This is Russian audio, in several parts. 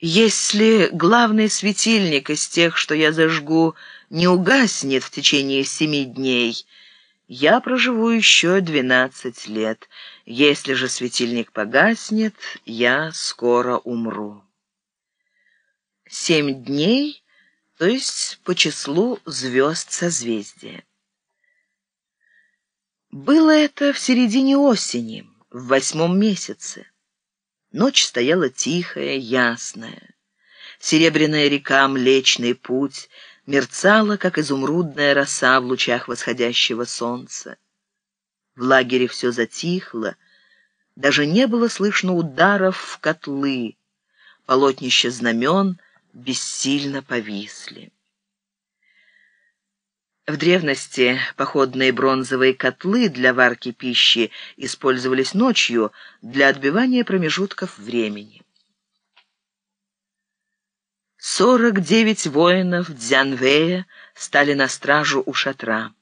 Если главный светильник из тех, что я зажгу, не угаснет в течение семи дней, я проживу еще двенадцать лет. Если же светильник погаснет, я скоро умру. Семь дней, то есть по числу звезд созвездия. Было это в середине осени, в восьмом месяце. Ночь стояла тихая, ясная. Серебряная река, Млечный путь, мерцала, как изумрудная роса в лучах восходящего солнца. В лагере все затихло, даже не было слышно ударов в котлы, полотнища знамен бессильно повисли. В древности походные бронзовые котлы для варки пищи использовались ночью для отбивания промежутков времени. Сорок девять воинов Дзянвея стали на стражу у шатра.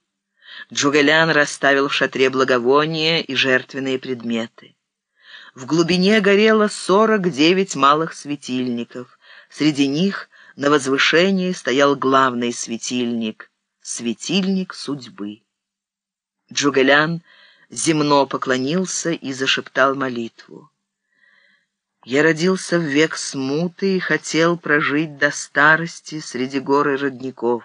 Джугэлян расставил в шатре благовония и жертвенные предметы. В глубине горело сорок девять малых светильников. Среди них на возвышении стоял главный светильник — светильник судьбы. Джугелян земно поклонился и зашептал молитву. Я родился в век смуты и хотел прожить до старости среди гор и родников.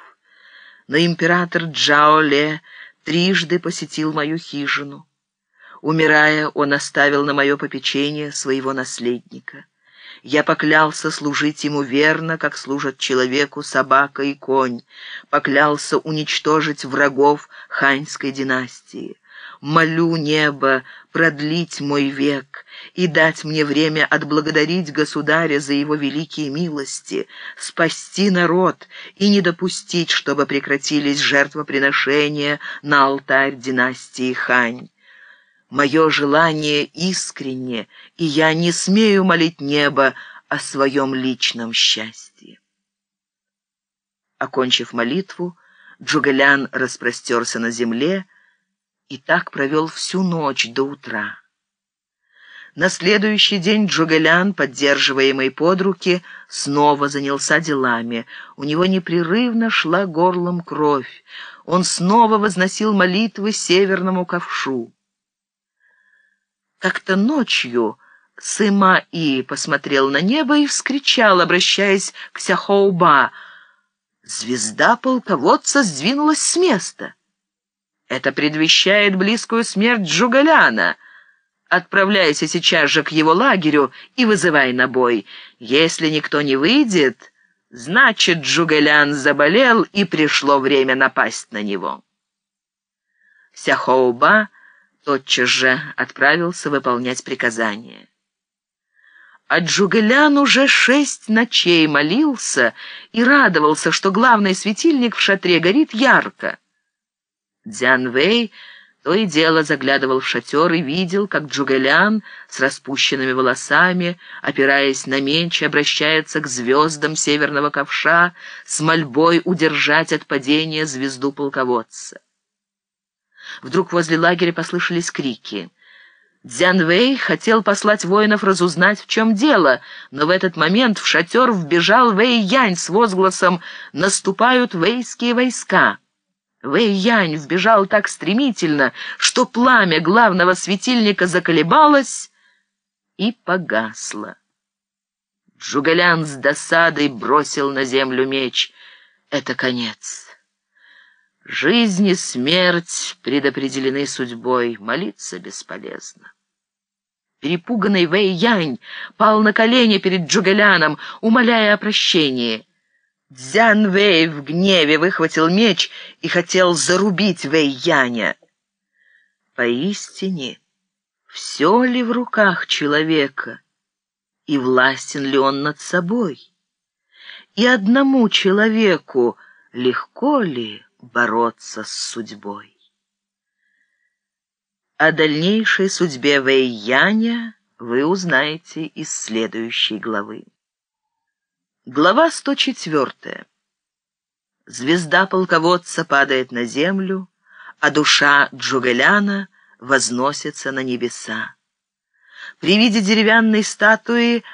Но император Джаоле трижды посетил мою хижину. Умирая, он оставил на мое попечение своего наследника. Я поклялся служить ему верно, как служат человеку собака и конь. Поклялся уничтожить врагов ханьской династии. Молю небо продлить мой век и дать мне время отблагодарить государя за его великие милости, спасти народ и не допустить, чтобы прекратились жертвоприношения на алтарь династии Хань. Мое желание искренне, и я не смею молить небо о своем личном счастье. Окончив молитву, Джугалян распростерся на земле и так провел всю ночь до утра. На следующий день Джугалян, поддерживаемый под руки, снова занялся делами. У него непрерывно шла горлом кровь. Он снова возносил молитвы северному ковшу. Как-то ночью Сыма-И посмотрел на небо и вскричал, обращаясь к Сяхоуба. Звезда полководца сдвинулась с места. Это предвещает близкую смерть Джугаляна. Отправляйся сейчас же к его лагерю и вызывай на бой. Если никто не выйдет, значит, Джугалян заболел и пришло время напасть на него. Сяхоуба тотчас же отправился выполнять приказание. А Джугелян уже шесть ночей молился и радовался, что главный светильник в шатре горит ярко. Дзян Вэй то и дело заглядывал в шатер и видел, как Джугелян с распущенными волосами, опираясь на меч, обращается к звездам северного ковша с мольбой удержать от падения звезду полководца. Вдруг возле лагеря послышались крики. Дзянвэй хотел послать воинов разузнать, в чем дело, но в этот момент в шатер вбежал Вэй Янь с возгласом «Наступают вэйские войска». Вэй Янь вбежал так стремительно, что пламя главного светильника заколебалось и погасло. Джугалян с досадой бросил на землю меч. «Это конец». Жизнь и смерть предопределены судьбой, молиться бесполезно. Перепуганный Вэй Янь пал на колени перед Джугеляном, умоляя о прощении. Дзян Вэй в гневе выхватил меч и хотел зарубить Вэй Яня. Поистине, все ли в руках человека, и властен ли он над собой? И одному человеку легко ли бороться с судьбой. О дальнейшей судьбе Вэйяня вы узнаете из следующей главы. Глава 104. Звезда полководца падает на землю, а душа Джугеляна возносится на небеса. При виде деревянной статуи